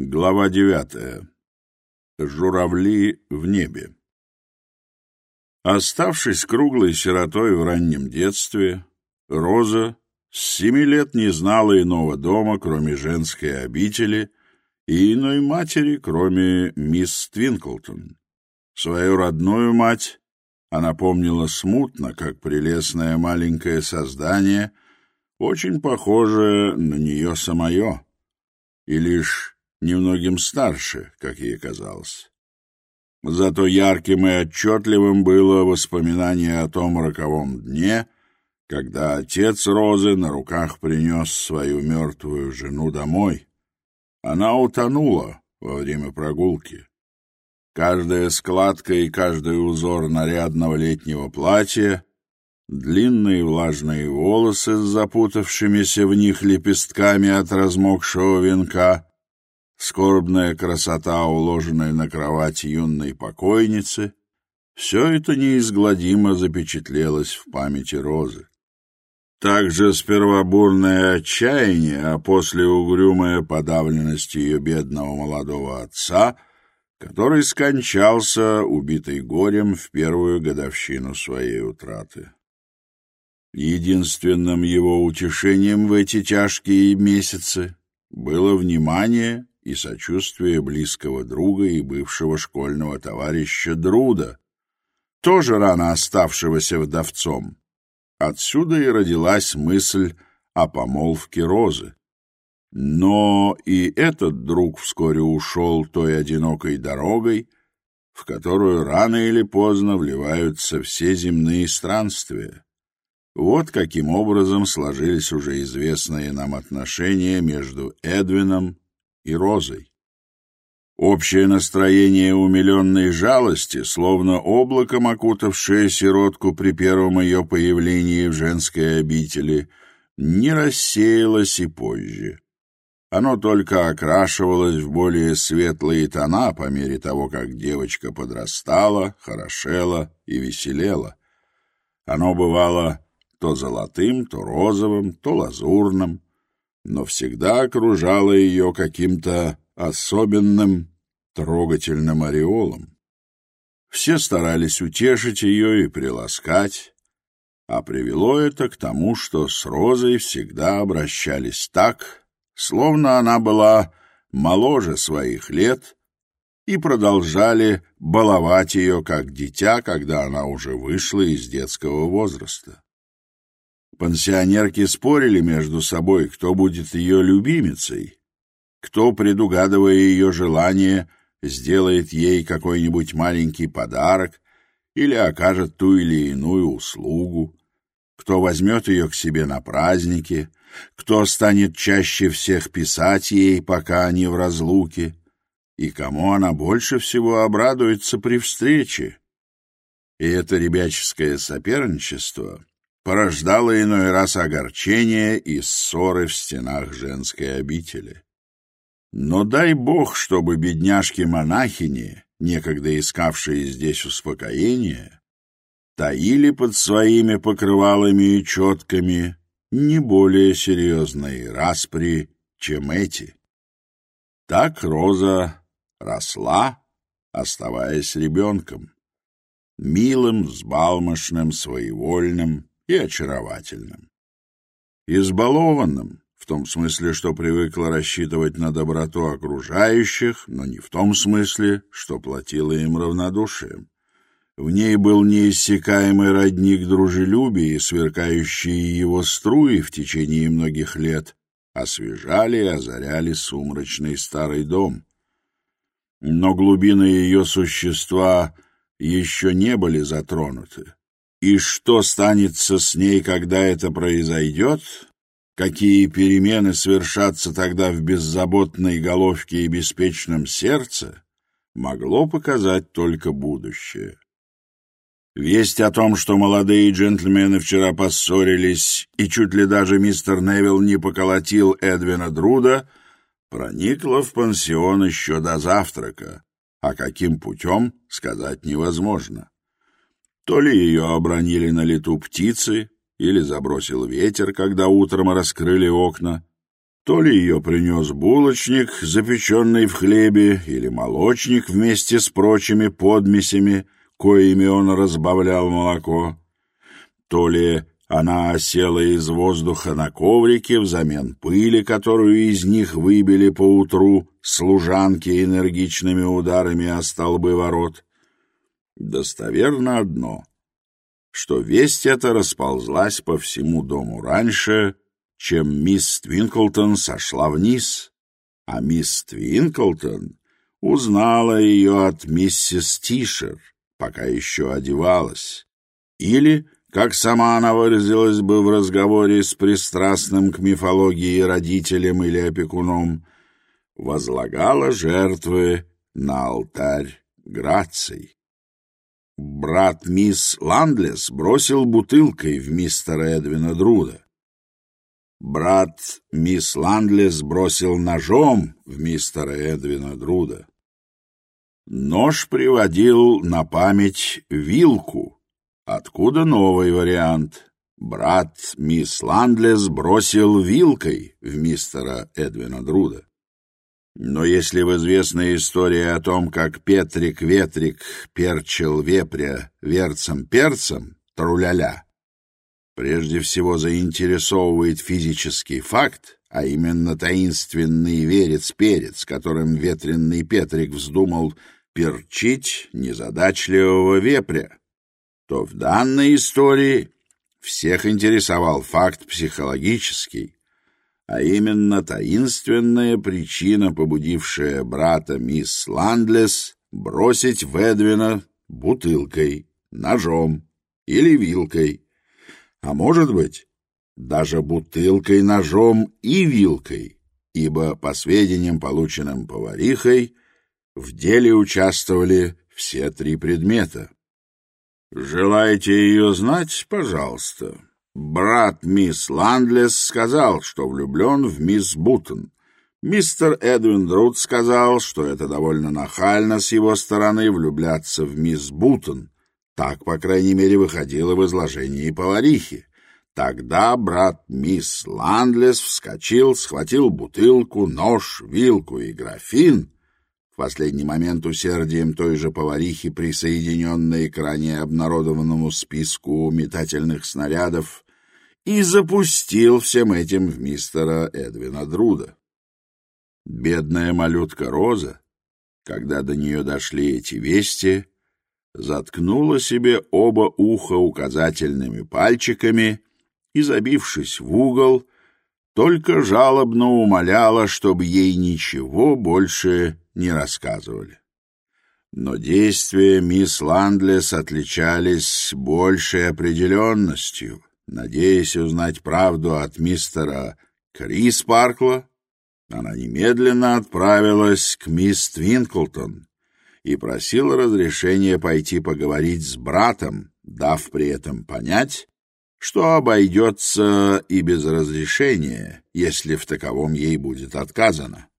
Глава девятая. Журавли в небе. Оставшись круглой сиротой в раннем детстве, Роза с семи лет не знала иного дома, кроме женской обители, и иной матери, кроме мисс Твинклтон. Свою родную мать она помнила смутно, как прелестное маленькое создание, очень похожее на нее самое, и лишь немногим старше, как ей казалось. Зато ярким и отчетливым было воспоминание о том роковом дне, когда отец Розы на руках принес свою мертвую жену домой. Она утонула во время прогулки. Каждая складка и каждый узор нарядного летнего платья, длинные влажные волосы с запутавшимися в них лепестками от размокшего венка — скорбная красота, уложенная на кровать юной покойницы, все это неизгладимо запечатлелось в памяти Розы. Также спервобурное отчаяние, а после угрюмая подавленность ее бедного молодого отца, который скончался, убитый горем, в первую годовщину своей утраты. Единственным его утешением в эти тяжкие месяцы было внимание и сочувствие близкого друга и бывшего школьного товарища Друда, тоже рано оставшегося вдовцом. Отсюда и родилась мысль о помолвке Розы. Но и этот друг вскоре ушел той одинокой дорогой, в которую рано или поздно вливаются все земные странствия. Вот каким образом сложились уже известные нам отношения между Эдвином и розой. Общее настроение умиленной жалости, словно облаком окутавшее сиротку при первом ее появлении в женской обители, не рассеялось и позже. Оно только окрашивалось в более светлые тона по мере того, как девочка подрастала, хорошела и веселела. Оно бывало то золотым, то розовым, то лазурным — но всегда окружала ее каким-то особенным трогательным ореолом. Все старались утешить ее и приласкать, а привело это к тому, что с Розой всегда обращались так, словно она была моложе своих лет, и продолжали баловать ее как дитя, когда она уже вышла из детского возраста. Пансионерки спорили между собой, кто будет ее любимицей, кто, предугадывая ее желание, сделает ей какой-нибудь маленький подарок или окажет ту или иную услугу, кто возьмет ее к себе на праздники, кто станет чаще всех писать ей, пока они в разлуке, и кому она больше всего обрадуется при встрече. И это ребяческое соперничество порождало иной раз огорчение и ссоры в стенах женской обители. Но дай бог, чтобы бедняжки-монахини, некогда искавшие здесь успокоение, таили под своими покрывалами и четками не более серьезные распри, чем эти. Так Роза росла, оставаясь ребенком, милым, взбалмошным, своевольным, и очаровательным. Избалованным, в том смысле, что привыкла рассчитывать на доброту окружающих, но не в том смысле, что платила им равнодушием. В ней был неиссякаемый родник дружелюбия, и сверкающие его струи в течение многих лет освежали и озаряли сумрачный старый дом. Но глубины ее существа еще не были затронуты. И что станется с ней, когда это произойдет? Какие перемены свершатся тогда в беззаботной головке и беспечном сердце? Могло показать только будущее. Весть о том, что молодые джентльмены вчера поссорились, и чуть ли даже мистер Невилл не поколотил Эдвина Друда, проникла в пансион еще до завтрака, а каким путем, сказать невозможно. То ли ее обронили на лету птицы, или забросил ветер, когда утром раскрыли окна, то ли ее принес булочник, запеченный в хлебе, или молочник вместе с прочими подмесями, коими он разбавлял молоко, то ли она осела из воздуха на коврике взамен пыли, которую из них выбили поутру служанки энергичными ударами о столбы ворот — достоверно одно, что весть эта расползлась по всему дому раньше, чем мисс Твинклтон сошла вниз, а мисс Твинклтон узнала ее от миссис Тишер, пока еще одевалась, или, как сама она выразилась бы в разговоре с пристрастным к мифологии родителем или опекуном, возлагала жертвы на алтарь граций. Брат мисс Ландлес бросил бутылкой в мистера Эдвина Друда. Брат мисс Ландлес бросил ножом в мистера Эдвина Друда. Нож приводил на память вилку — Откуда новый вариант? Брат мисс Ландлес бросил вилкой в мистера Эдвина Друда. Но если в известной истории о том, как Петрик Ветрик перчил вепря верцем-перцем, труляля, прежде всего заинтересовывает физический факт, а именно таинственный верец-перец, которым ветренный Петрик вздумал перчить незадачливого вепря, то в данной истории всех интересовал факт психологический, а именно таинственная причина, побудившая брата мисс Ландлес бросить Ведвина бутылкой, ножом или вилкой, а может быть, даже бутылкой, ножом и вилкой, ибо, по сведениям, полученным поварихой, в деле участвовали все три предмета. «Желаете ее знать, пожалуйста?» Брат мисс Ландлес сказал, что влюблен в мисс Бутон. Мистер Эдвин Друд сказал, что это довольно нахально с его стороны влюбляться в мисс Бутон. Так, по крайней мере, выходило в изложении поварихи. Тогда брат мисс Ландлес вскочил, схватил последний момент усердием той же поварихи, присоединенной к ранее обнародованному списку метательных снарядов, и запустил всем этим в мистера Эдвина Друда. Бедная малютка Роза, когда до нее дошли эти вести, заткнула себе оба уха указательными пальчиками и, забившись в угол, — только жалобно умоляла, чтобы ей ничего больше не рассказывали. Но действия мисс Ландлес отличались большей определенностью. Надеясь узнать правду от мистера Крис Паркла, она немедленно отправилась к мисс Твинклтон и просила разрешения пойти поговорить с братом, дав при этом понять, что обойдется и без разрешения, если в таковом ей будет отказано.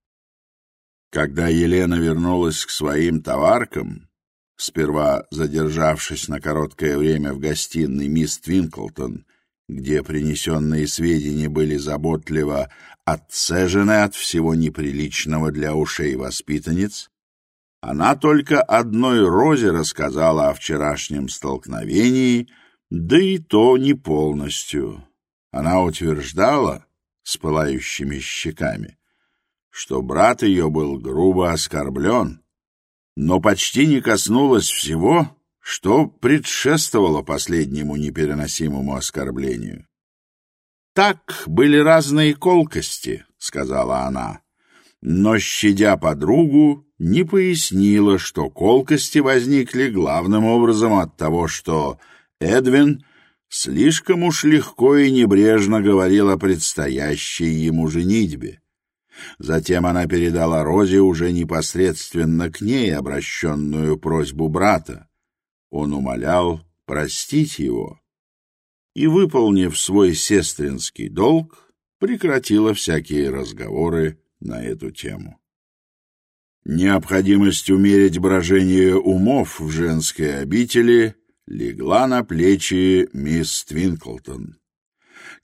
Когда Елена вернулась к своим товаркам, сперва задержавшись на короткое время в гостиной мисс Твинклтон, где принесенные сведения были заботливо отцежены от всего неприличного для ушей воспитанниц, она только одной Розе рассказала о вчерашнем столкновении, да и то не полностью. Она утверждала с пылающими щеками, что брат ее был грубо оскорблен, но почти не коснулась всего, что предшествовало последнему непереносимому оскорблению. «Так были разные колкости», — сказала она, но, щадя подругу, не пояснила, что колкости возникли главным образом от того, что Эдвин слишком уж легко и небрежно говорил о предстоящей ему женитьбе. Затем она передала Розе уже непосредственно к ней обращенную просьбу брата. Он умолял простить его. И, выполнив свой сестринский долг, прекратила всякие разговоры на эту тему. Необходимость умерить брожение умов в женской обители — легла на плечи мисс Твинклтон.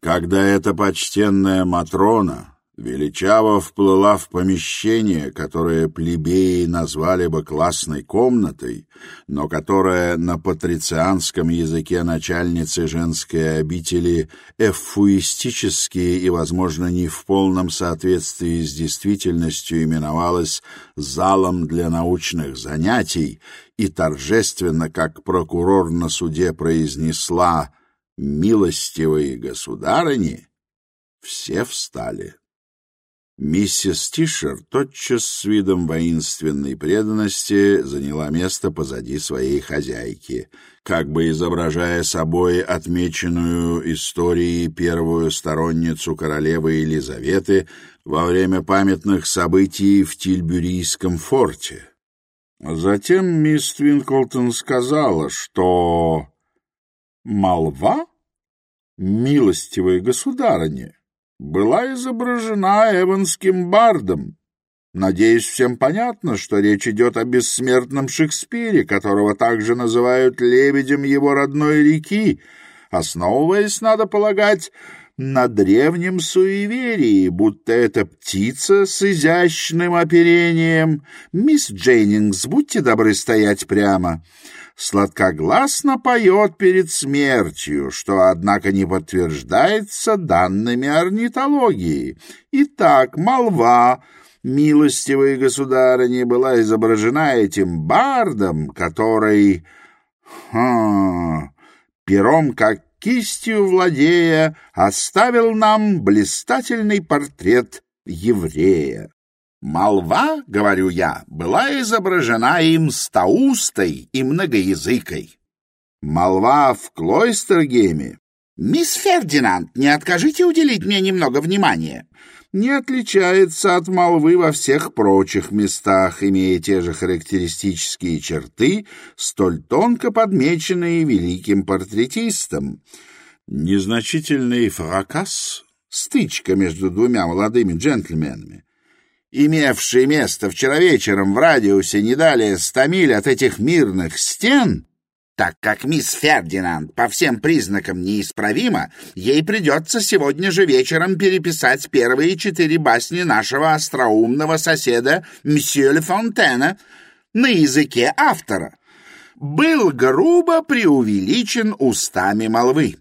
Когда эта почтенная Матрона Величаво плыла в помещение, которое плебеи назвали бы классной комнатой, но которое на патрицианском языке начальницы женской обители эфуистически и, возможно, не в полном соответствии с действительностью именовалось «залом для научных занятий» и торжественно, как прокурор на суде произнесла «милостивые государыни», все встали. Миссис Тишер тотчас с видом воинственной преданности заняла место позади своей хозяйки, как бы изображая собой отмеченную историей первую сторонницу королевы Елизаветы во время памятных событий в Тильбюрийском форте. Затем мисс Твинклтон сказала, что... «Молва? Милостивые государыни!» была изображена эванским бардом. Надеюсь, всем понятно, что речь идет о бессмертном Шекспире, которого также называют лебедем его родной реки, основываясь, надо полагать, на древнем суеверии, будто это птица с изящным оперением. Мисс Джейнингс, будьте добры стоять прямо сладкогласно поет перед смертью, что, однако, не подтверждается данными орнитологии. Итак, молва, милостивые государыни, была изображена этим бардом, который... Хм, пером как кистью владея, оставил нам блистательный портрет еврея. Молва, говорю я, была изображена им стаустой и многоязыкой. Молва в Клойстергеме. «Мисс Фердинанд, не откажите уделить мне немного внимания?» не отличается от молвы во всех прочих местах, имея те же характеристические черты, столь тонко подмеченные великим портретистом. Незначительный фракас, стычка между двумя молодыми джентльменами, имевший место вчера вечером в радиусе не далее ста миль от этих мирных стен, так как мисс Фердинанд по всем признакам неисправима, ей придется сегодня же вечером переписать первые четыре басни нашего остроумного соседа мсье Ле Фонтена на языке автора. Был грубо преувеличен устами молвы.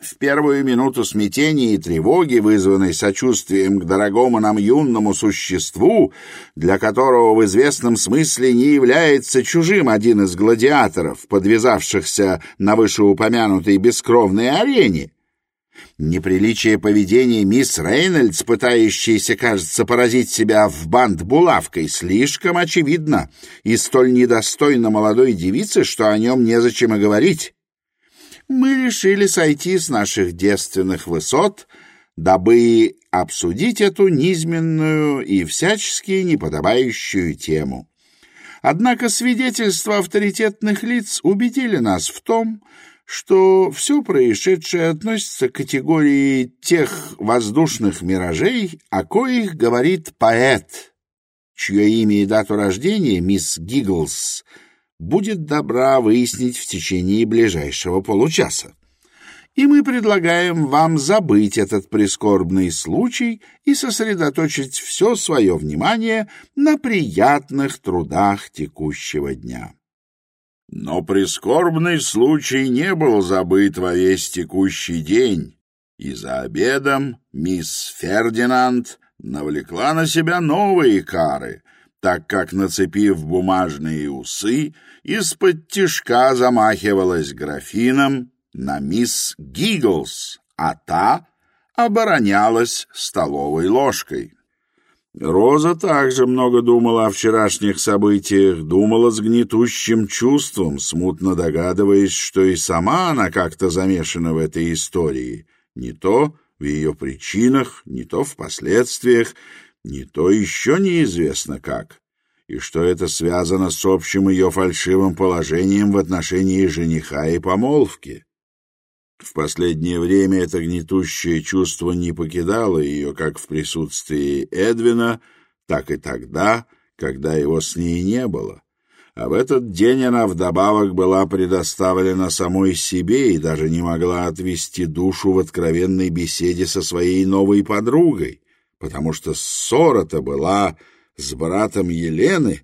В первую минуту смятения и тревоги, вызванной сочувствием к дорогому нам юнному существу, для которого в известном смысле не является чужим один из гладиаторов, подвязавшихся на вышеупомянутой бескровной арене, Неприличие поведения мисс Рейнольдс, пытающейся, кажется, поразить себя в бант булавкой, слишком очевидно и столь недостойно молодой девице, что о нем незачем и говорить. мы решили сойти с наших девственных высот, дабы обсудить эту низменную и всячески неподобающую тему. Однако свидетельства авторитетных лиц убедили нас в том, что все происшедшее относится к категории тех воздушных миражей, о коих говорит поэт, будет добра выяснить в течение ближайшего получаса. И мы предлагаем вам забыть этот прискорбный случай и сосредоточить все свое внимание на приятных трудах текущего дня. Но прискорбный случай не был забыт во весь текущий день, и за обедом мисс Фердинанд навлекла на себя новые кары, так как, нацепив бумажные усы, из-под тишка замахивалась графином на мисс Гигглс, а та оборонялась столовой ложкой. Роза также много думала о вчерашних событиях, думала с гнетущим чувством, смутно догадываясь, что и сама она как-то замешана в этой истории, не то в ее причинах, не то в и что это связано с общим ее фальшивым положением в отношении жениха и помолвки. В последнее время это гнетущее чувство не покидало ее как в присутствии Эдвина, так и тогда, когда его с ней не было. А в этот день она вдобавок была предоставлена самой себе и даже не могла отвести душу в откровенной беседе со своей новой подругой, потому что ссора-то была с братом Елены,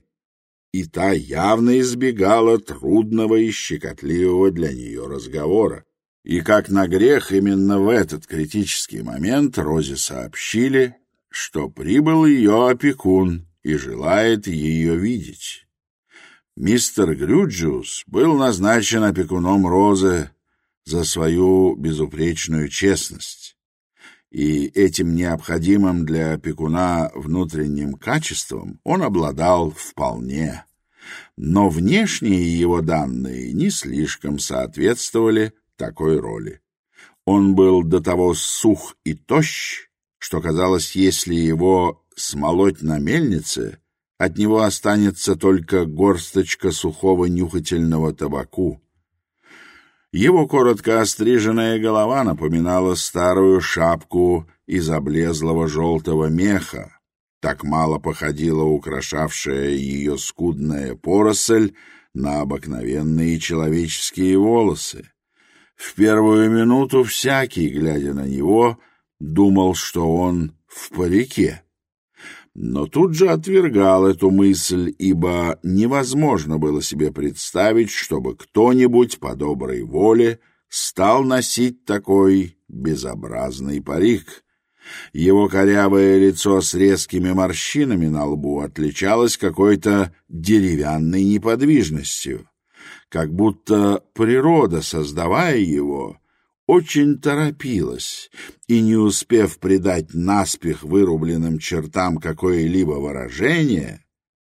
и та явно избегала трудного и щекотливого для нее разговора. И как на грех именно в этот критический момент Розе сообщили, что прибыл ее опекун и желает ее видеть. Мистер Грюджиус был назначен опекуном Розы за свою безупречную честность, и этим необходимым для пекуна внутренним качеством он обладал вполне. Но внешние его данные не слишком соответствовали такой роли. Он был до того сух и тощ, что казалось, если его смолоть на мельнице, от него останется только горсточка сухого нюхательного табаку. Его коротко остриженная голова напоминала старую шапку из облезлого желтого меха. Так мало походила украшавшая ее скудная поросль на обыкновенные человеческие волосы. В первую минуту всякий, глядя на него, думал, что он в парике. Но тут же отвергал эту мысль, ибо невозможно было себе представить, чтобы кто-нибудь по доброй воле стал носить такой безобразный парик. Его корявое лицо с резкими морщинами на лбу отличалось какой-то деревянной неподвижностью, как будто природа, создавая его, очень торопилась, и, не успев придать наспех вырубленным чертам какое-либо выражение,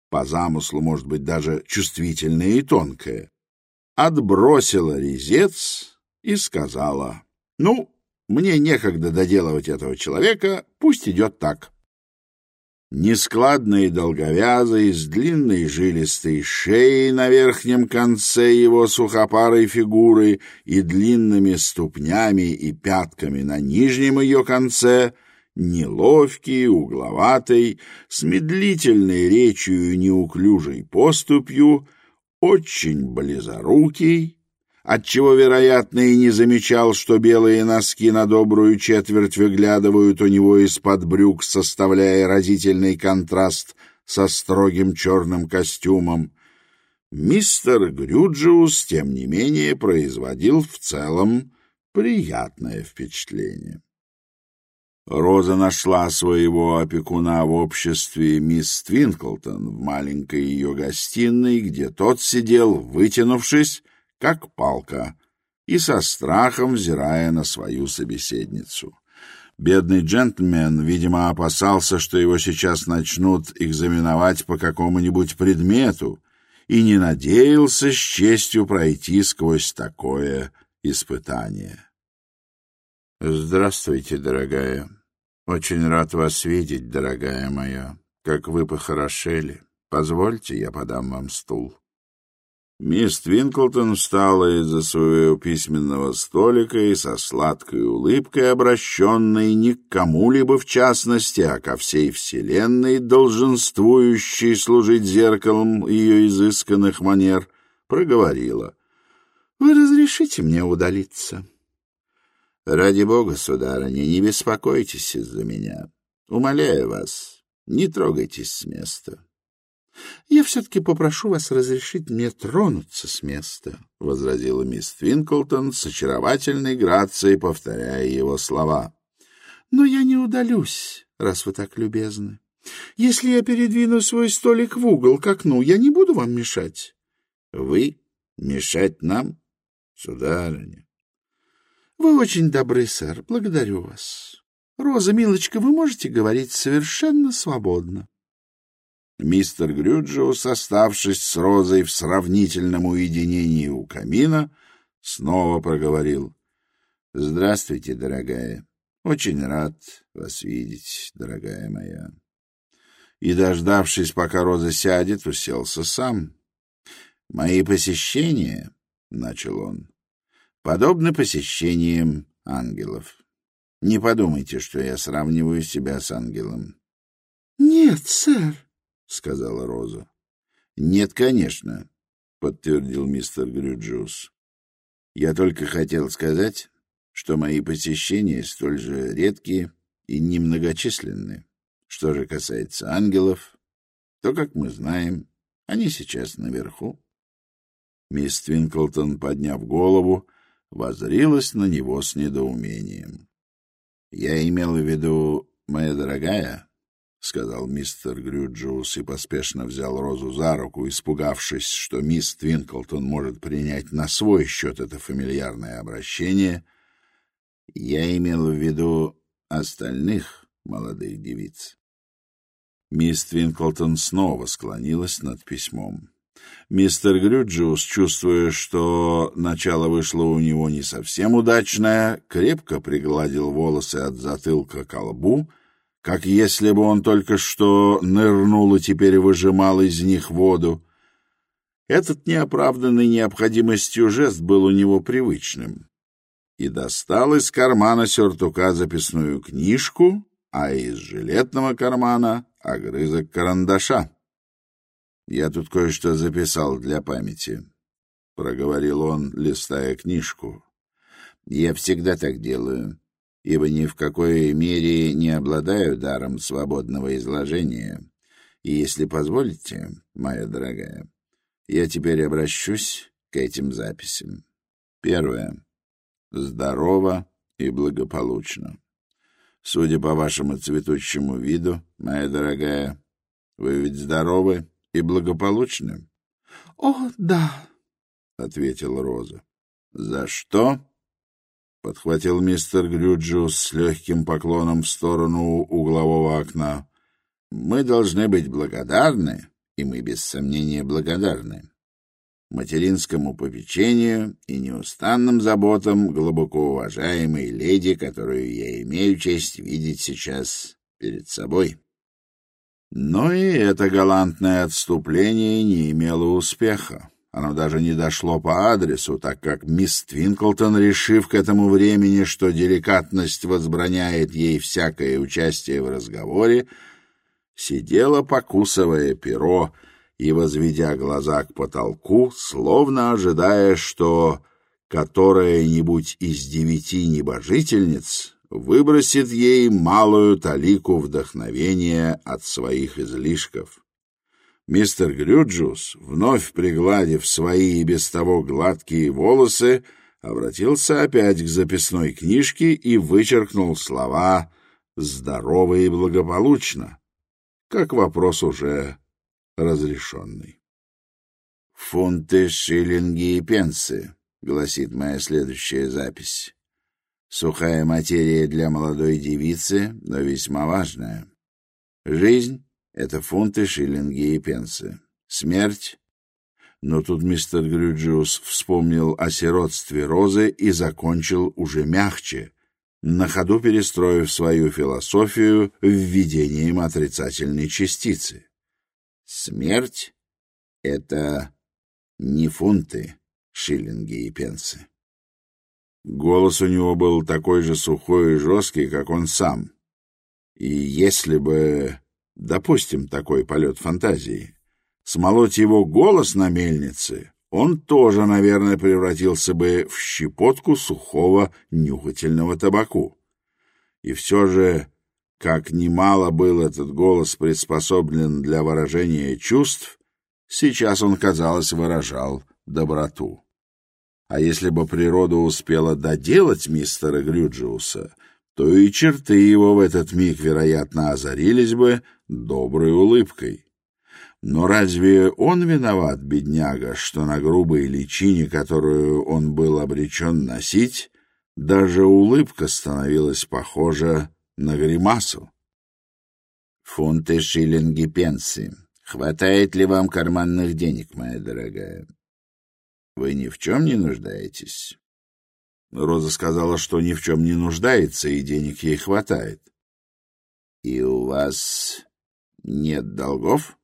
по замыслу, может быть, даже чувствительное и тонкое, отбросила резец и сказала, «Ну, мне некогда доделывать этого человека, пусть идет так». Нескладные долговязые, с длинной жилистой шеей на верхнем конце его сухопарой фигуры и длинными ступнями и пятками на нижнем ее конце, неловкий, угловатый, с медлительной речью и неуклюжей поступью, очень близорукий, отчего, вероятно, и не замечал, что белые носки на добрую четверть выглядывают у него из-под брюк, составляя разительный контраст со строгим черным костюмом. Мистер Грюджиус, тем не менее, производил в целом приятное впечатление. Роза нашла своего опекуна в обществе мисс Твинклтон в маленькой ее гостиной, где тот сидел, вытянувшись, как палка, и со страхом взирая на свою собеседницу. Бедный джентльмен, видимо, опасался, что его сейчас начнут экзаменовать по какому-нибудь предмету, и не надеялся с честью пройти сквозь такое испытание. «Здравствуйте, дорогая. Очень рад вас видеть, дорогая моя. Как вы похорошели. Позвольте, я подам вам стул». Мисс Твинклтон встала из-за своего письменного столика и со сладкой улыбкой, обращенной не к кому-либо в частности, а ко всей вселенной, долженствующей служить зеркалом ее изысканных манер, проговорила. — Вы разрешите мне удалиться? — Ради бога, сударыня, не беспокойтесь из-за меня. Умоляю вас, не трогайтесь с места. — Я все-таки попрошу вас разрешить мне тронуться с места, — возразила мисс Твинклтон с очаровательной грацией, повторяя его слова. — Но я не удалюсь, раз вы так любезны. Если я передвину свой столик в угол к окну, я не буду вам мешать. — Вы мешать нам, сударыня? — Вы очень добры, сэр, благодарю вас. Роза, милочка, вы можете говорить — сказала Роза. «Нет, конечно», — подтвердил мистер Грюджиус. «Я только хотел сказать, что мои посещения столь же редкие и немногочисленные Что же касается ангелов, то, как мы знаем, они сейчас наверху». Мисс Твинклтон, подняв голову, возрилась на него с недоумением. «Я имела в виду, моя дорогая», сказал мистер Грюджиус и поспешно взял Розу за руку, испугавшись, что мисс Твинклтон может принять на свой счет это фамильярное обращение. Я имел в виду остальных молодых девиц. Мисс Твинклтон снова склонилась над письмом. Мистер Грюджиус, чувствуя, что начало вышло у него не совсем удачное, крепко пригладил волосы от затылка к лбу — как если бы он только что нырнул и теперь выжимал из них воду. Этот неоправданный необходимостью жест был у него привычным. И достал из кармана сюртука записную книжку, а из жилетного кармана — огрызок карандаша. «Я тут кое-что записал для памяти», — проговорил он, листая книжку. «Я всегда так делаю ибо ни в какой мере не обладаю даром свободного изложения. И если позволите, моя дорогая, я теперь обращусь к этим записям. Первое. Здорово и благополучно. Судя по вашему цветущему виду, моя дорогая, вы ведь здоровы и благополучны? — О, да, — ответила Роза. — За что подхватил мистер Грюджус с легким поклоном в сторону углового окна. «Мы должны быть благодарны, и мы без сомнения благодарны, материнскому попечению и неустанным заботам глубоко уважаемой леди, которую я имею честь видеть сейчас перед собой». Но и это галантное отступление не имело успеха. Оно а даже не дошло по адресу, так как мисс Твинклтон, решив к этому времени, что деликатность возбраняет ей всякое участие в разговоре, сидела, покусывая перо и возведя глаза к потолку, словно ожидая, что которая-нибудь из девяти небожительниц выбросит ей малую талику вдохновения от своих излишков. Мистер Грюджус, вновь пригладив свои и без того гладкие волосы, обратился опять к записной книжке и вычеркнул слова «здорово и благополучно», как вопрос уже разрешенный. «Фунты, шиллинги и пенсы», — гласит моя следующая запись. Сухая материя для молодой девицы, но весьма важная. Жизнь — Это фунты, шиллинги и пенсы. Смерть? Но тут мистер Грюджиус вспомнил о сиротстве Розы и закончил уже мягче, на ходу перестроив свою философию введением отрицательной частицы. Смерть — это не фунты, шиллинги и пенсы. Голос у него был такой же сухой и жесткий, как он сам. И если бы Допустим, такой полет фантазии. Смолоть его голос на мельнице, он тоже, наверное, превратился бы в щепотку сухого нюхательного табаку. И все же, как немало был этот голос приспособлен для выражения чувств, сейчас он, казалось, выражал доброту. А если бы природа успела доделать мистера Грюджиуса — то и черты его в этот миг, вероятно, озарились бы доброй улыбкой. Но разве он виноват, бедняга, что на грубой личине, которую он был обречен носить, даже улыбка становилась похожа на гримасу? Фунты, шиллинги, пенсы. Хватает ли вам карманных денег, моя дорогая? Вы ни в чем не нуждаетесь? Роза сказала, что ни в чем не нуждается, и денег ей хватает. — И у вас нет долгов?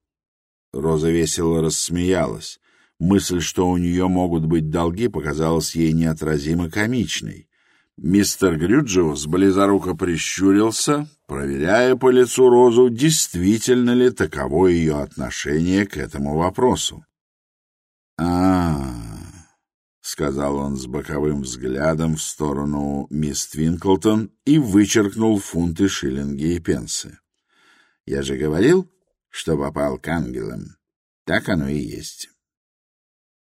Роза весело рассмеялась. Мысль, что у нее могут быть долги, показалась ей неотразимо комичной. Мистер Грюджиус близоруко прищурился, проверяя по лицу Розу, действительно ли таково ее отношение к этому вопросу. — А-а-а! сказал он с боковым взглядом в сторону мисс Твинклтон и вычеркнул фунты, шиллинги и пенсы. Я же говорил, что попал к ангелам. Так оно и есть.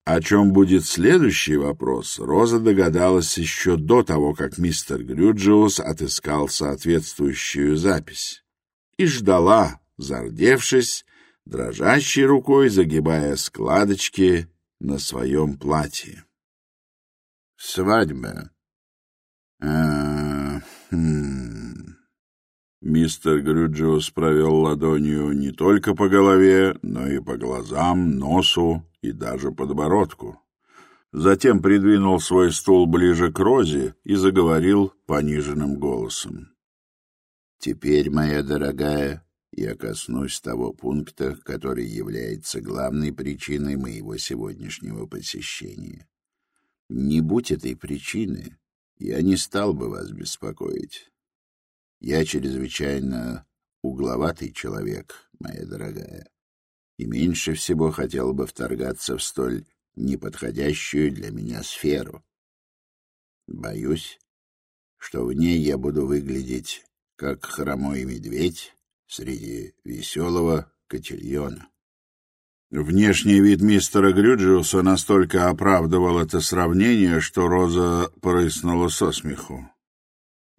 О чем будет следующий вопрос, Роза догадалась еще до того, как мистер Грюджиус отыскал соответствующую запись. И ждала, зардевшись, дрожащей рукой загибая складочки на своем платье. Свадьба. Мистер گروجوس پرویل ладонью не только по голове, но и по глазам, носу и даже подбородку. Затем придвинул свой стул ближе к Розе и заговорил пониженным голосом. «Теперь, моя дорогая, я коснусь того пункта, который является главной причиной моего сегодняшнего посещения. Не будь этой причины, я не стал бы вас беспокоить. Я чрезвычайно угловатый человек, моя дорогая, и меньше всего хотел бы вторгаться в столь неподходящую для меня сферу. Боюсь, что в ней я буду выглядеть как хромой медведь среди веселого котельона. Внешний вид мистера Грюджиуса настолько оправдывал это сравнение, что Роза прыснула со смеху.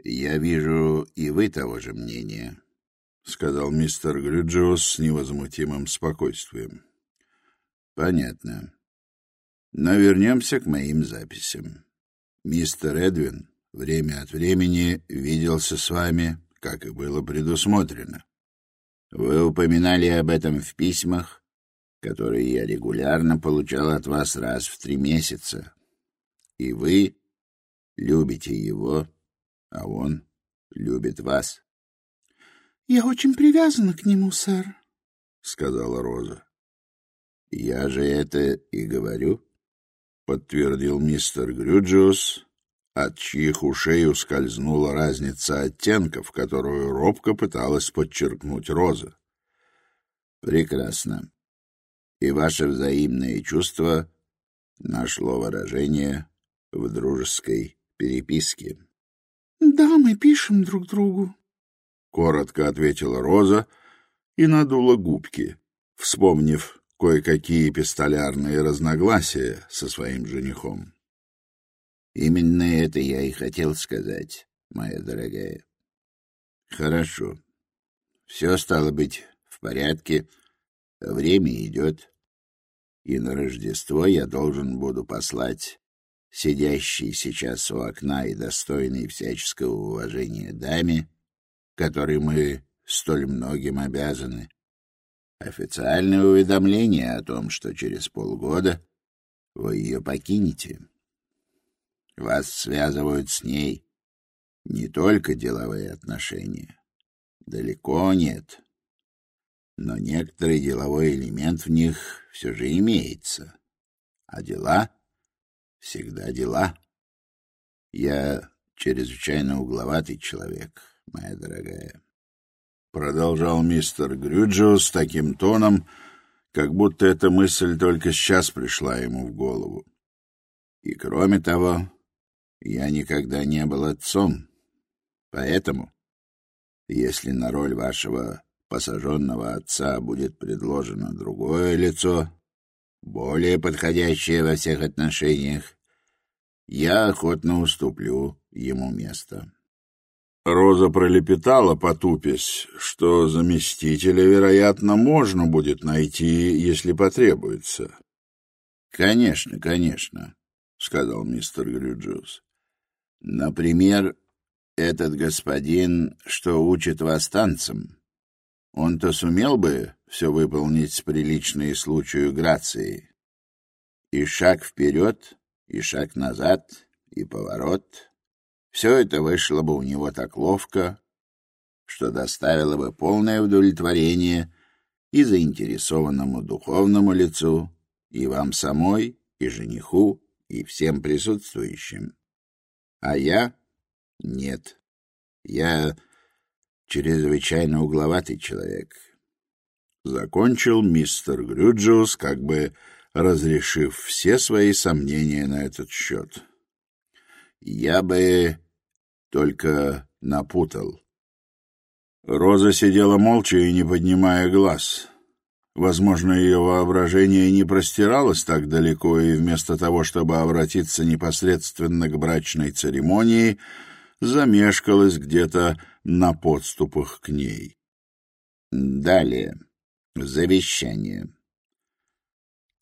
«Я вижу, и вы того же мнения», — сказал мистер Грюджиус с невозмутимым спокойствием. «Понятно. Но вернемся к моим записям. Мистер Эдвин время от времени виделся с вами, как и было предусмотрено. Вы упоминали об этом в письмах» которые я регулярно получал от вас раз в три месяца. И вы любите его, а он любит вас. — Я очень привязана к нему, сэр, — сказала Роза. — Я же это и говорю, — подтвердил мистер Грюджиус, от чьих ушей ускользнула разница оттенков, которую робко пыталась подчеркнуть Роза. — Прекрасно и ваше взаимное чувство нашло выражение в дружеской переписке. — Да, мы пишем друг другу, — коротко ответила Роза и надула губки, вспомнив кое-какие пистолярные разногласия со своим женихом. — Именно это я и хотел сказать, моя дорогая. — Хорошо. Все стало быть в порядке, — Время идет, и на Рождество я должен буду послать сидящей сейчас у окна и достойной всяческого уважения даме, которой мы столь многим обязаны, официальное уведомление о том, что через полгода вы ее покинете. Вас связывают с ней не только деловые отношения. Далеко нет но некоторый деловой элемент в них все же имеется. А дела — всегда дела. Я чрезвычайно угловатый человек, моя дорогая. Продолжал мистер Грюджио с таким тоном, как будто эта мысль только сейчас пришла ему в голову. И кроме того, я никогда не был отцом. Поэтому, если на роль вашего посаженного отца будет предложено другое лицо, более подходящее во всех отношениях, я охотно уступлю ему место. Роза пролепетала, потупясь, что заместителя, вероятно, можно будет найти, если потребуется. — Конечно, конечно, — сказал мистер Грюджус. — Например, этот господин, что учит вас танцам. Он то сумел бы все выполнить с приличной случаю грацией, И шаг вперед, и шаг назад, и поворот. Все это вышло бы у него так ловко, что доставило бы полное удовлетворение и заинтересованному духовному лицу, и вам самой, и жениху, и всем присутствующим. А я — нет. Я чрезвычайно угловатый человек. Закончил мистер Грюджиус, как бы разрешив все свои сомнения на этот счет. Я бы только напутал. Роза сидела молча и не поднимая глаз. Возможно, ее воображение не простиралось так далеко, и вместо того, чтобы обратиться непосредственно к брачной церемонии, замешкалось где-то на подступах к ней. Далее. Завещание.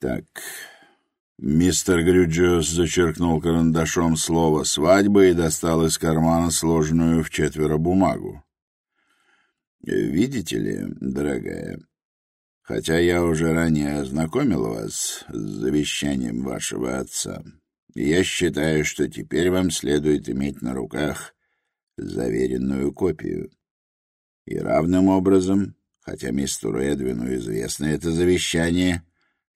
Так. Мистер Грюджиус зачеркнул карандашом слово «свадьба» и достал из кармана сложенную в четверо бумагу. Видите ли, дорогая, хотя я уже ранее ознакомил вас с завещанием вашего отца, я считаю, заверенную копию. И равным образом, хотя мистеру Эдвину известно это завещание,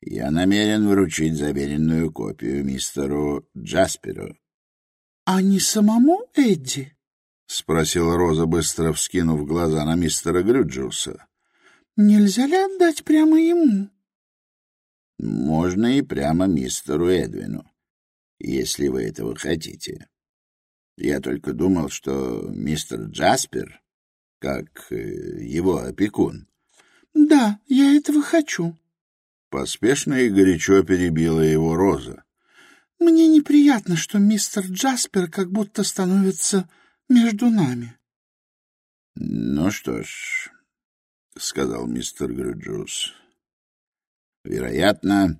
я намерен вручить заверенную копию мистеру Джасперу. — А не самому Эдди? — спросила Роза, быстро вскинув глаза на мистера Грюджиуса. — Нельзя ли отдать прямо ему? — Можно и прямо мистеру Эдвину, если вы этого хотите. Я только думал, что мистер Джаспер, как э, его опекун... — Да, я этого хочу. Поспешно и горячо перебила его Роза. — Мне неприятно, что мистер Джаспер как будто становится между нами. — Ну что ж, — сказал мистер Грюджус, — вероятно,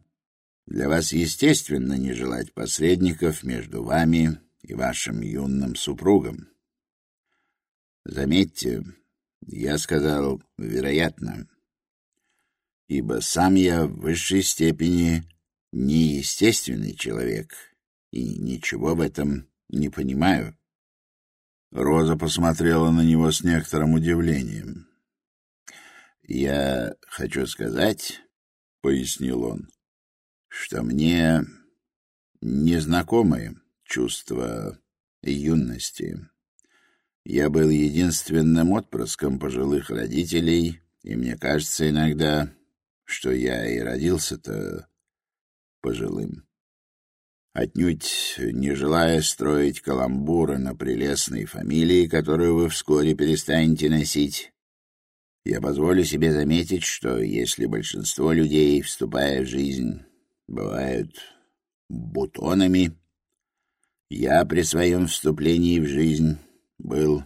для вас естественно не желать посредников между вами и вашим юным супругам. Заметьте, я сказал «вероятно», ибо сам я в высшей степени неестественный человек и ничего в этом не понимаю. Роза посмотрела на него с некоторым удивлением. «Я хочу сказать, — пояснил он, — что мне незнакомые чувство юности. Я был единственным отпрыском пожилых родителей, и мне кажется иногда, что я и родился-то пожилым. Отнюдь не желая строить каламбуры на прелестной фамилии, которую вы вскоре перестанете носить, я позволю себе заметить, что если большинство людей, вступая в жизнь, бывают бутонами, я при своем вступлении в жизнь был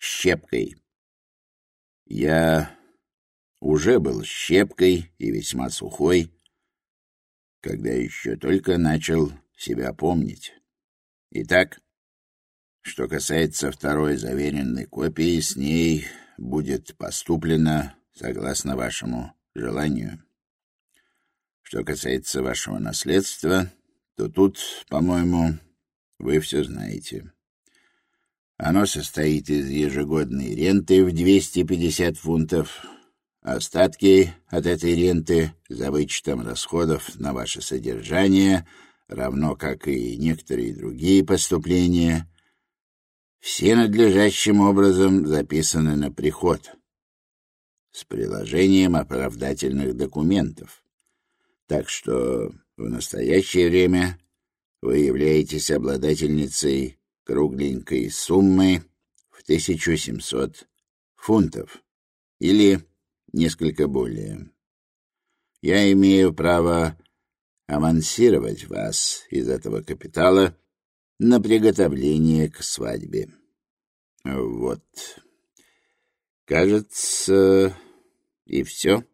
щепкой. Я уже был щепкой и весьма сухой, когда еще только начал себя помнить. Итак, что касается второй заверенной копии, с ней будет поступлено согласно вашему желанию. Что касается вашего наследства, то тут, по-моему, вы все знаете. Оно состоит из ежегодной ренты в 250 фунтов, остатки от этой ренты за вычетом расходов на ваше содержание, равно как и некоторые другие поступления, все надлежащим образом записаны на приход с приложением оправдательных документов. Так что в настоящее время вы являетесь обладательницей кругленькой суммы в 1700 фунтов или несколько более. Я имею право авансировать вас из этого капитала на приготовление к свадьбе. Вот. Кажется, и все.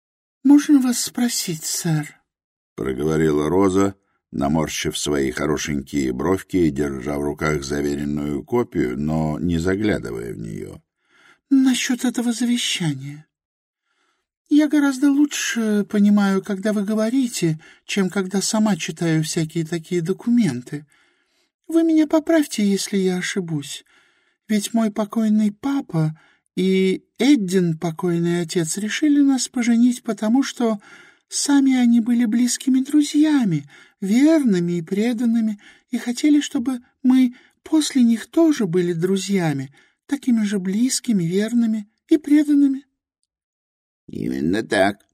— Можно вас спросить, сэр? — проговорила Роза, — наморщив свои хорошенькие бровки и держа в руках заверенную копию, но не заглядывая в нее. — Насчет этого завещания. Я гораздо лучше понимаю, когда вы говорите, чем когда сама читаю всякие такие документы. Вы меня поправьте, если я ошибусь. Ведь мой покойный папа и Эддин, покойный отец, решили нас поженить, потому что сами они были близкими друзьями, верными и преданными, и хотели, чтобы мы после них тоже были друзьями, такими же близкими, верными и преданными. Именно так.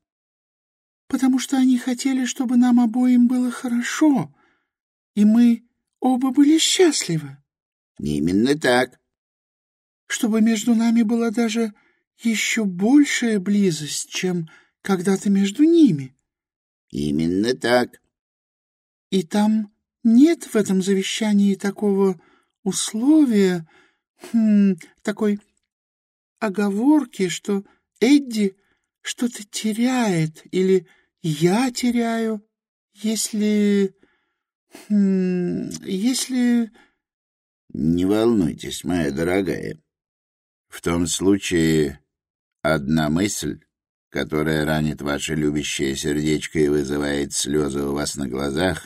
Потому когда ты между ними. Именно так. И там нет в этом завещании такого условия, хм, такой оговорки, что Эдди что-то теряет или я теряю, если... Хм, если... Не волнуйтесь, моя дорогая. В том случае одна мысль которая ранит ваше любящее сердечко и вызывает слезы у вас на глазах,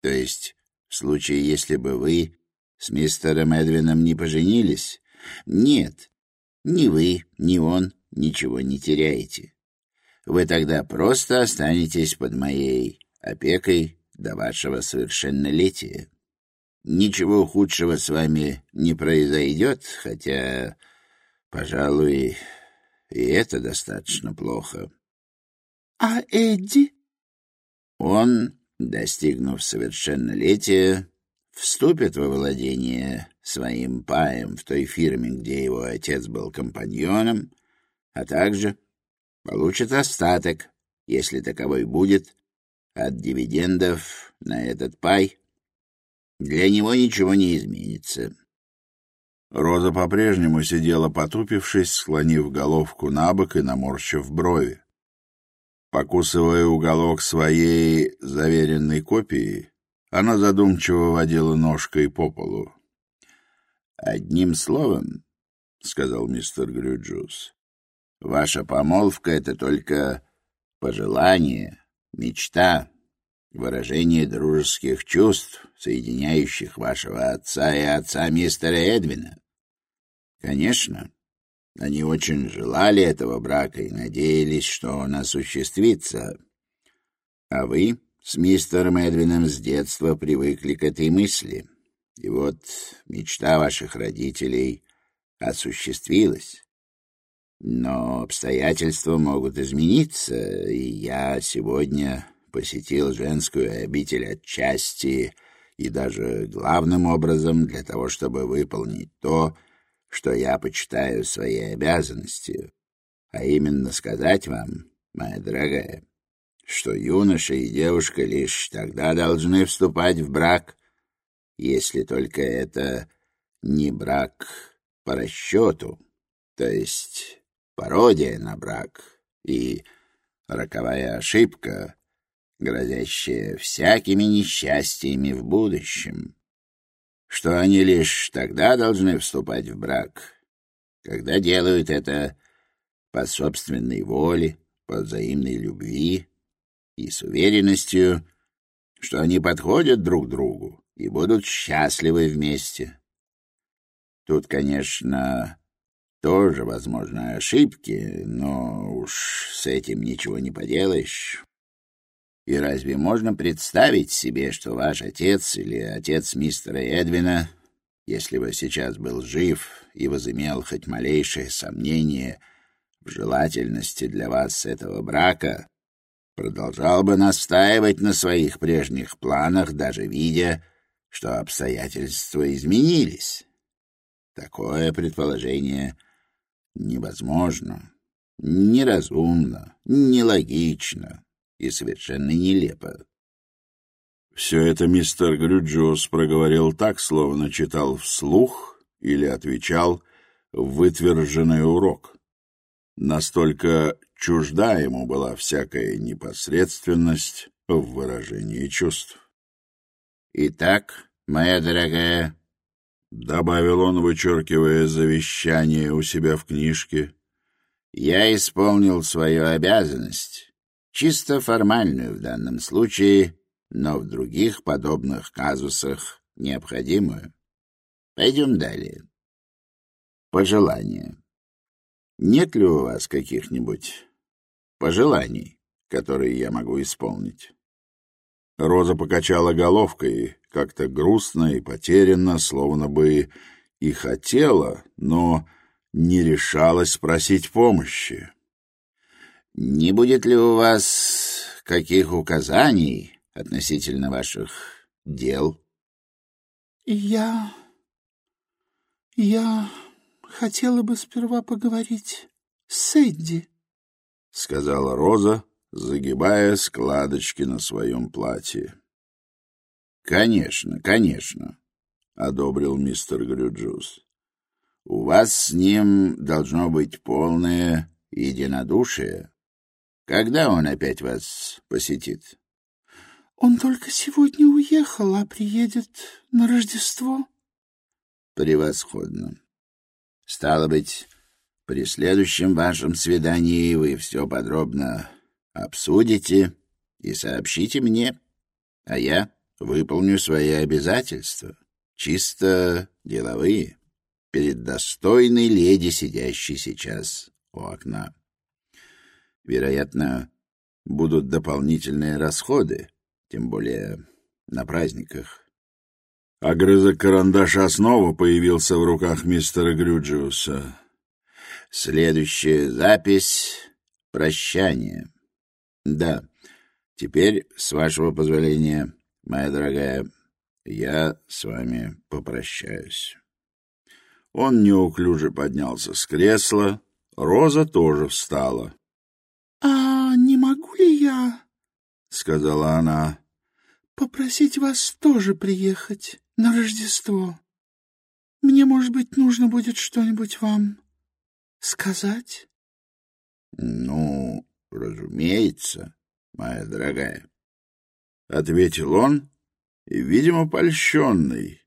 то есть в случае, если бы вы с мистером Эдвином не поженились, нет, ни вы, ни он ничего не теряете. Вы тогда просто останетесь под моей опекой до вашего совершеннолетия. Ничего худшего с вами не произойдет, хотя, пожалуй, и это достаточно плохо. — А Эдди? Он, достигнув совершеннолетия, вступит во владение своим паем в той фирме, где его отец был компаньоном, а также получит остаток, если таковой будет, от дивидендов на этот пай. Для него ничего не изменится. Роза по-прежнему сидела потупившись, склонив головку на бок и наморщив брови. Покусывая уголок своей заверенной копии, она задумчиво водила ножкой по полу. «Одним словом», — сказал мистер Грюджус, — «ваша помолвка — это только пожелание, мечта, выражение дружеских чувств, соединяющих вашего отца и отца мистера Эдвина. Конечно, они очень желали этого брака и надеялись, что он осуществится. А вы с мистером Эдвином с детства привыкли к этой мысли. И вот мечта ваших родителей осуществилась. Но обстоятельства могут измениться, и я сегодня посетил женскую обитель отчасти и даже главным образом для того, чтобы выполнить то, что я почитаю своей обязанностью, а именно сказать вам, моя дорогая, что юноша и девушка лишь тогда должны вступать в брак, если только это не брак по расчету, то есть пародия на брак и роковая ошибка, грозящая всякими несчастьями в будущем что они лишь тогда должны вступать в брак, когда делают это по собственной воле, по взаимной любви и с уверенностью, что они подходят друг другу и будут счастливы вместе. Тут, конечно, тоже возможны ошибки, но уж с этим ничего не поделаешь. И разве можно представить себе, что ваш отец или отец мистера Эдвина, если бы сейчас был жив и возымел хоть малейшее сомнение в желательности для вас этого брака, продолжал бы настаивать на своих прежних планах, даже видя, что обстоятельства изменились? Такое предположение невозможно, неразумно, нелогично, и совершенно нелепо. Все это мистер Грюджос проговорил так, словно читал вслух или отвечал вытверженный урок. Настолько чужда ему была всякая непосредственность в выражении чувств. «Итак, моя дорогая», — добавил он, вычеркивая завещание у себя в книжке, — «я исполнил свою обязанность» чисто формальную в данном случае, но в других подобных казусах необходимую. Пойдем далее. Пожелания. Нет ли у вас каких-нибудь пожеланий, которые я могу исполнить? Роза покачала головкой, как-то грустно и потерянно, словно бы и хотела, но не решалась просить помощи. Не будет ли у вас каких указаний относительно ваших дел? Я... я хотела бы сперва поговорить с Эдди, — сказала Роза, загибая складочки на своем платье. — Конечно, конечно, — одобрил мистер Грюджус. — У вас с ним должно быть полное единодушие. — когда он опять вас посетит? Он только сегодня уехал, а приедет на Рождество. Превосходно. Стало быть, при следующем вашем свидании вы все подробно обсудите и сообщите мне, а я выполню свои обязательства, чисто деловые, перед достойной леди, сидящей сейчас у окна вероятно, будут дополнительные расходы, тем более на праздниках. Огрызок а карандаша снова появился в руках мистера Грюджиуса. Следующая запись — прощание. Да, теперь, с вашего позволения, моя дорогая, я с вами попрощаюсь. Он неуклюже поднялся с кресла, Роза тоже встала. А «Не могу ли я...» — сказала она. «Попросить вас тоже приехать на Рождество. Мне, может быть, нужно будет что-нибудь вам сказать?» «Ну, разумеется, моя дорогая», — ответил он, и, видимо, польщенный,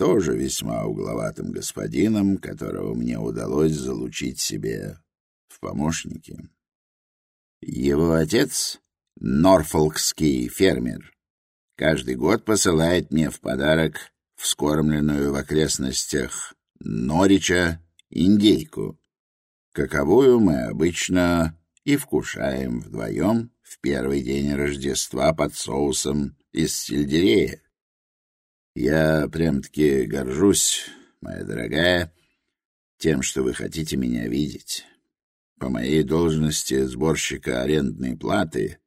тоже весьма угловатым господином, которого мне удалось залучить себе в помощники. Его отец — норфолкский фермер. Каждый год посылает мне в подарок вскормленную в окрестностях Норича индейку, каковую мы обычно и вкушаем вдвоем в первый день Рождества под соусом из сельдерея. Я прям-таки горжусь, моя дорогая, тем, что вы хотите меня видеть. По моей должности сборщика арендной платы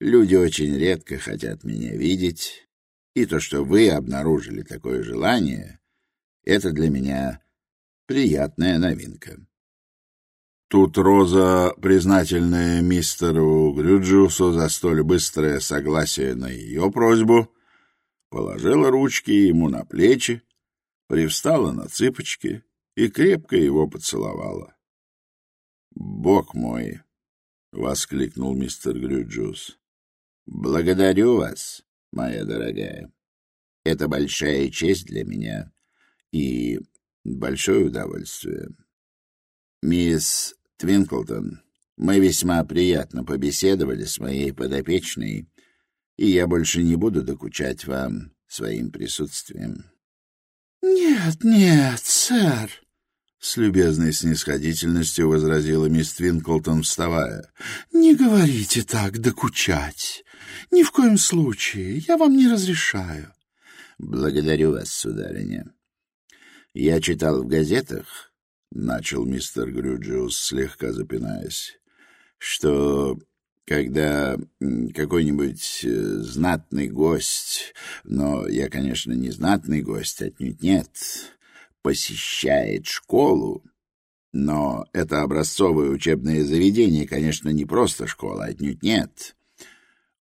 люди очень редко хотят меня видеть, и то, что вы обнаружили такое желание, это для меня приятная новинка. Тут Роза, признательная мистеру Грюджиусу за столь быстрое согласие на ее просьбу, — положила ручки ему на плечи, привстала на цыпочки и крепко его поцеловала. — Бог мой! — воскликнул мистер Грюджус. — Благодарю вас, моя дорогая. Это большая честь для меня и большое удовольствие. Мисс Твинклтон, мы весьма приятно побеседовали с моей подопечной — и я больше не буду докучать вам своим присутствием». «Нет, нет, сэр», — с любезной снисходительностью возразила мисс Твинклтон, вставая. «Не говорите так, докучать. Ни в коем случае. Я вам не разрешаю». «Благодарю вас, сударыня. Я читал в газетах, — начал мистер Грюджиус, слегка запинаясь, — что когда какой-нибудь э, знатный гость, но я, конечно, не знатный гость, отнюдь нет, посещает школу, но это образцовое учебное заведение, конечно, не просто школа, отнюдь нет.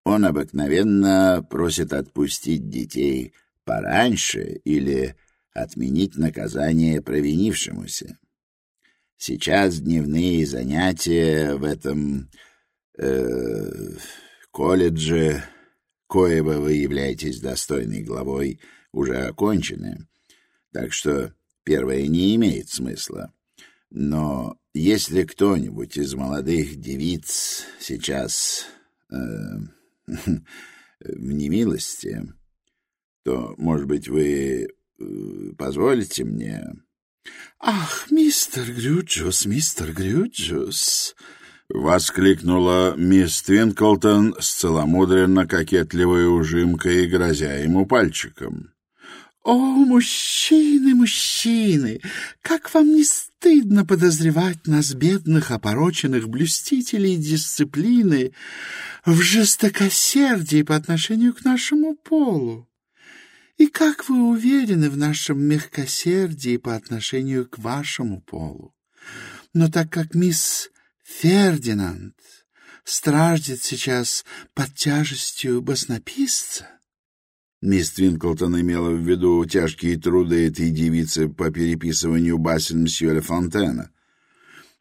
Он обыкновенно просит отпустить детей пораньше или отменить наказание провинившемуся. Сейчас дневные занятия в этом Э, колледже, коего вы являетесь достойной главой, уже окончены, так что первое не имеет смысла. Но если кто-нибудь из молодых девиц сейчас э, в немилости, то, может быть, вы э, позволите мне... — Ах, мистер Грюджус, мистер Грюджус! Воскликнула мисс Твинклтон с целомудренно кокетливой ужимкой, грозя ему пальчиком. «О, мужчины, мужчины! Как вам не стыдно подозревать нас, бедных, опороченных блюстителей дисциплины, в жестокосердии по отношению к нашему полу? И как вы уверены в нашем мягкосердии по отношению к вашему полу? Но так как мисс Фердинанд страждет сейчас под тяжестью баснописца, Мисс Твинклтон имела в виду тяжкие труды этой девицы по переписыванию басен мсье Ле Фонтена.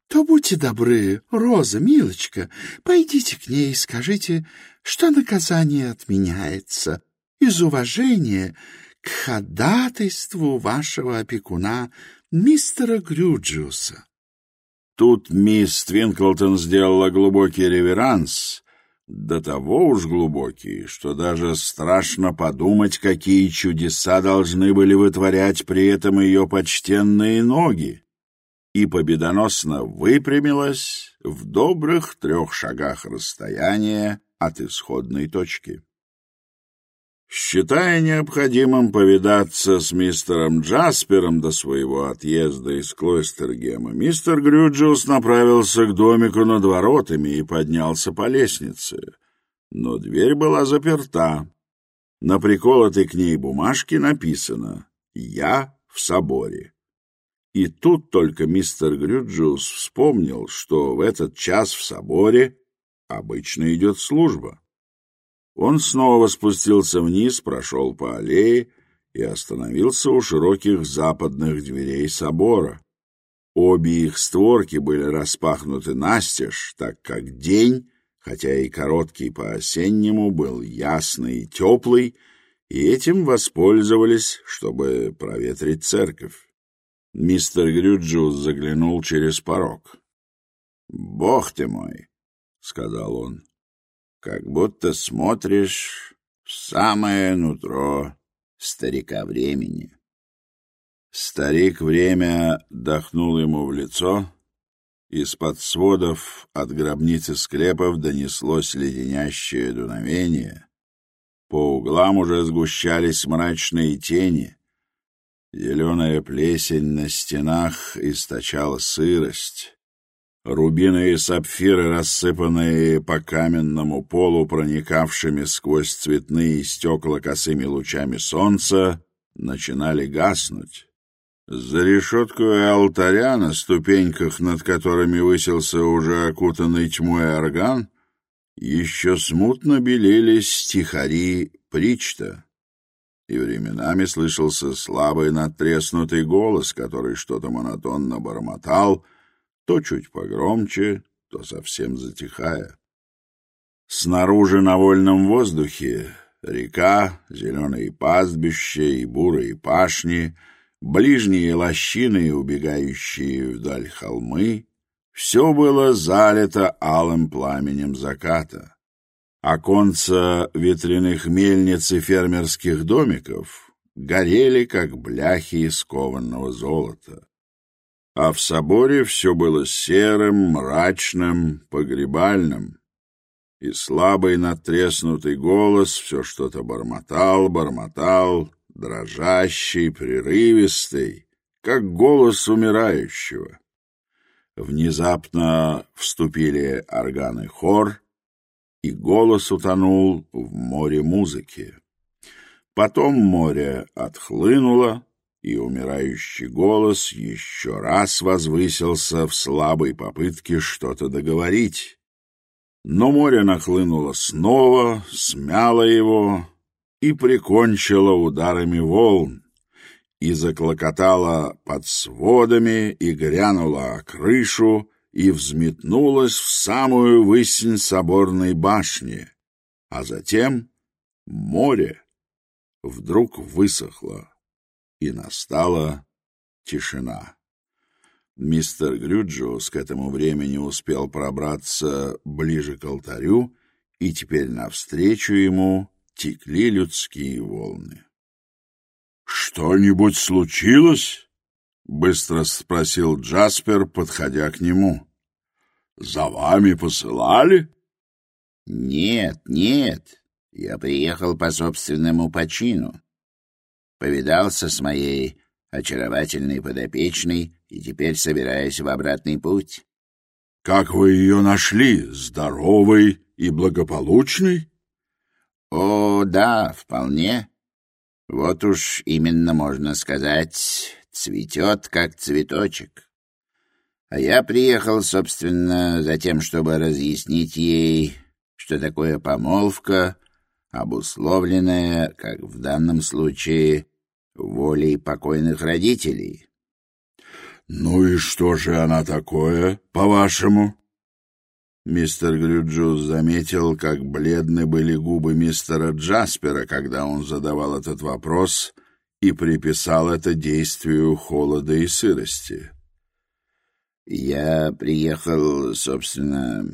то будьте добры, Роза, милочка, пойдите к ней и скажите, что наказание отменяется из уважения к ходатайству вашего опекуна, мистера Грюджиуса. Тут мисс Твинклтон сделала глубокий реверанс, до того уж глубокий, что даже страшно подумать, какие чудеса должны были вытворять при этом ее почтенные ноги, и победоносно выпрямилась в добрых трех шагах расстояния от исходной точки считая необходимым повидаться с мистером Джаспером до своего отъезда из Клойстергема, мистер Грюджилс направился к домику над воротами и поднялся по лестнице. Но дверь была заперта. На приколотой к ней бумажке написано «Я в соборе». И тут только мистер Грюджилс вспомнил, что в этот час в соборе обычно идет служба. Он снова спустился вниз, прошел по аллее и остановился у широких западных дверей собора. Обе их створки были распахнуты настежь, так как день, хотя и короткий по-осеннему, был ясный и теплый, и этим воспользовались, чтобы проветрить церковь. Мистер Грюджиус заглянул через порог. «Бог ты мой!» — сказал он как будто смотришь в самое нутро старика времени. Старик время дохнул ему в лицо, из-под сводов от гробницы склепов донеслось леденящее дуновение, по углам уже сгущались мрачные тени, зеленая плесень на стенах источала сырость, Рубины и сапфиры, рассыпанные по каменному полу, проникавшими сквозь цветные стекла косыми лучами солнца, начинали гаснуть. За решетку алтаря, на ступеньках, над которыми выселся уже окутанный тьмой орган, еще смутно белелись стихари Причта, и временами слышался слабый надтреснутый голос, который что-то монотонно бормотал — то чуть погромче, то совсем затихая. Снаружи на вольном воздухе река, зеленые пастбища и бурые пашни, ближние лощины и убегающие вдаль холмы — все было залито алым пламенем заката. Оконца ветряных мельниц и фермерских домиков горели, как бляхи из кованного золота а в соборе все было серым, мрачным, погребальным. И слабый натреснутый голос все что-то бормотал, бормотал, дрожащий, прерывистый, как голос умирающего. Внезапно вступили органы хор, и голос утонул в море музыки. Потом море отхлынуло, и умирающий голос еще раз возвысился в слабой попытке что-то договорить. Но море нахлынуло снова, смяло его и прикончило ударами волн, и заклокотало под сводами, и грянуло о крышу, и взметнулось в самую высь соборной башни, а затем море вдруг высохло и настала тишина. Мистер Грюджиус к этому времени успел пробраться ближе к алтарю, и теперь навстречу ему текли людские волны. «Что-нибудь случилось?» — быстро спросил Джаспер, подходя к нему. «За вами посылали?» «Нет, нет, я приехал по собственному почину», повидался с моей очаровательной подопечной и теперь собираюсь в обратный путь. — Как вы ее нашли, здоровой и благополучной? — О, да, вполне. Вот уж именно, можно сказать, цветет, как цветочек. А я приехал, собственно, за тем, чтобы разъяснить ей, что такое помолвка, обусловленная, как в данном случае, волей покойных родителей. «Ну и что же она такое, по-вашему?» Мистер Грюджус заметил, как бледны были губы мистера Джаспера, когда он задавал этот вопрос, и приписал это действию холода и сырости. «Я приехал, собственно,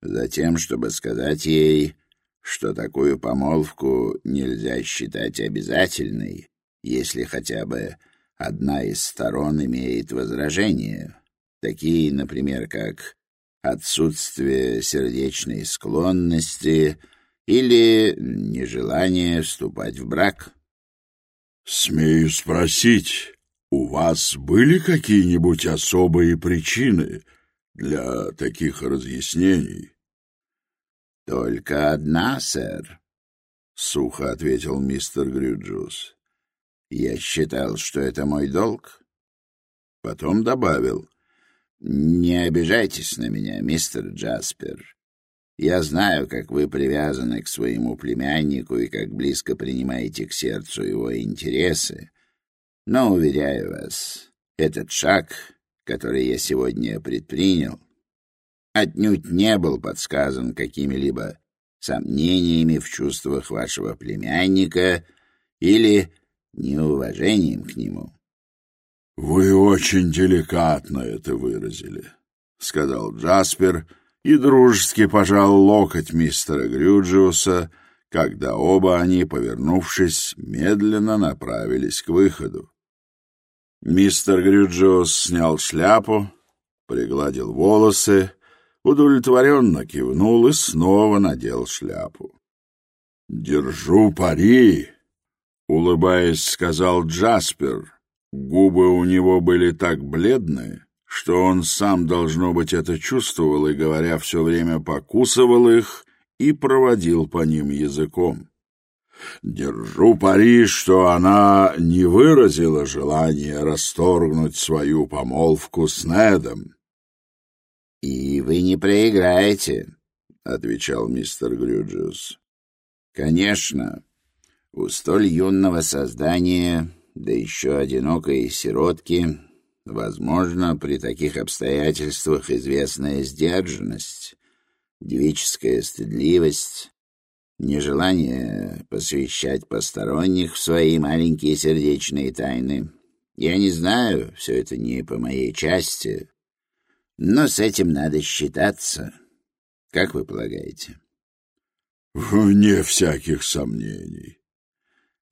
за тем, чтобы сказать ей, что такую помолвку нельзя считать обязательной, если хотя бы одна из сторон имеет возражения, такие, например, как отсутствие сердечной склонности или нежелание вступать в брак. «Смею спросить, у вас были какие-нибудь особые причины для таких разъяснений?» «Только одна, сэр», — сухо ответил мистер Грюджус. «Я считал, что это мой долг». Потом добавил, «Не обижайтесь на меня, мистер Джаспер. Я знаю, как вы привязаны к своему племяннику и как неуважением к нему. — Вы очень деликатно это выразили, — сказал Джаспер и дружески пожал локоть мистера Грюджиуса, когда оба они, повернувшись, медленно направились к выходу. Мистер Грюджиус снял шляпу, пригладил волосы, удовлетворенно кивнул и снова надел шляпу. «Держу пари!» улыбаясь, сказал Джаспер. Губы у него были так бледные, что он сам, должно быть, это чувствовал и, говоря, все время покусывал их и проводил по ним языком. Держу пари, что она не выразила желания расторгнуть свою помолвку с Недом. — И вы не проиграете, — отвечал мистер Грюджус. Конечно, у столь юного создания, да еще одинокой сиротки, Возможно, при таких обстоятельствах известная сдержанность, девическая стыдливость, нежелание посвящать посторонних в свои маленькие сердечные тайны. Я не знаю, все это не по моей части,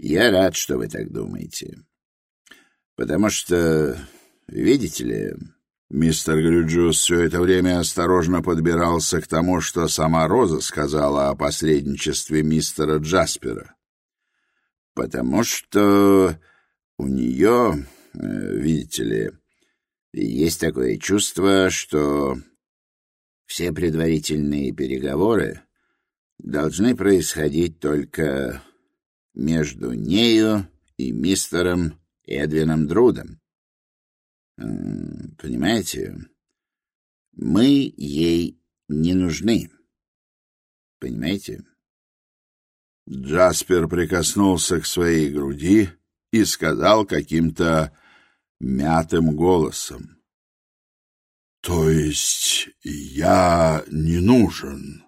Я рад, что вы так думаете. Потому что, видите ли, мистер Грюджус все это время осторожно подбирался к тому, что сама Роза сказала о посредничестве мистера Джаспера. Потому что у нее, э, видите ли, есть такое чувство, что все предварительные переговоры должны происходить только между нею и мистером Эдвином Друдом. Понимаете, мы ей не нужны. Понимаете? Джаспер прикоснулся к своей груди и сказал каким-то мятым голосом. — То есть я не нужен? —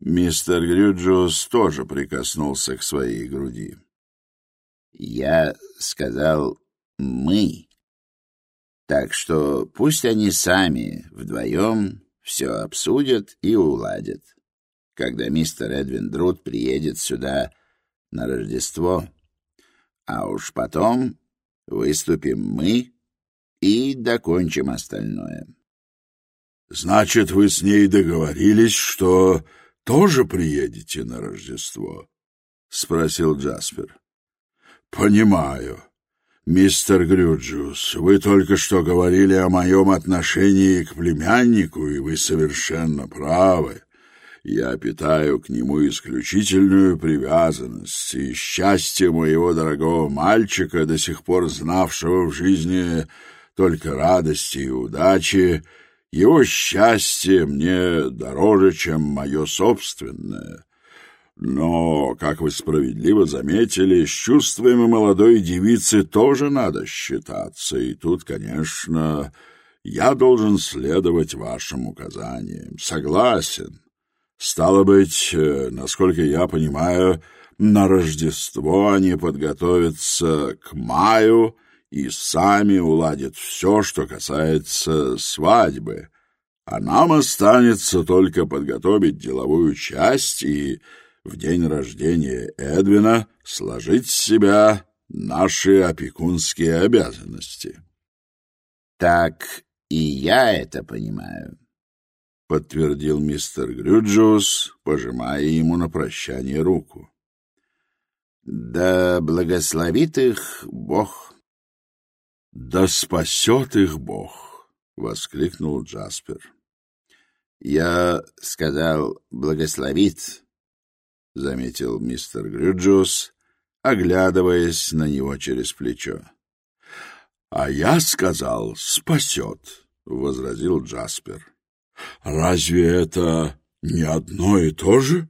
Мистер Грюджиус тоже прикоснулся к своей груди. «Я сказал «мы», так что пусть они сами вдвоем все обсудят и уладят, когда мистер Эдвин Друд приедет сюда на Рождество. А уж потом выступим мы и докончим остальное». «Значит, вы с ней договорились, что...» тоже приедете на Рождество? — спросил Джаспер. — Понимаю. Мистер Грюджус, вы только что говорили о моем отношении к племяннику, и вы совершенно правы. Я питаю к нему исключительную привязанность, и счастье моего дорогого мальчика, до сих пор знавшего в жизни только радости и удачи, — его счастье мне дороже, чем мое собственное. Но, как вы справедливо заметили, с чувствами молодой девицы тоже надо считаться, и тут, конечно, я должен следовать вашим указаниям. Согласен. Стало быть, э, насколько я понимаю, на Рождество они подготовятся к маю — и сами уладят все, что касается свадьбы, а нам останется только подготовить деловую часть и в день рождения Эдвина сложить с себя наши опекунские обязанности. — Так и я это понимаю, — подтвердил мистер Грюджиус, пожимая ему на прощание руку. — Да благословит их Бог! — Да спасет их Бог! — воскликнул Джаспер. — Я сказал «благословит», — заметил мистер Грюджиус, оглядываясь на него через плечо. — А я сказал «спасет», — возразил Джаспер. — Разве это не одно и то же?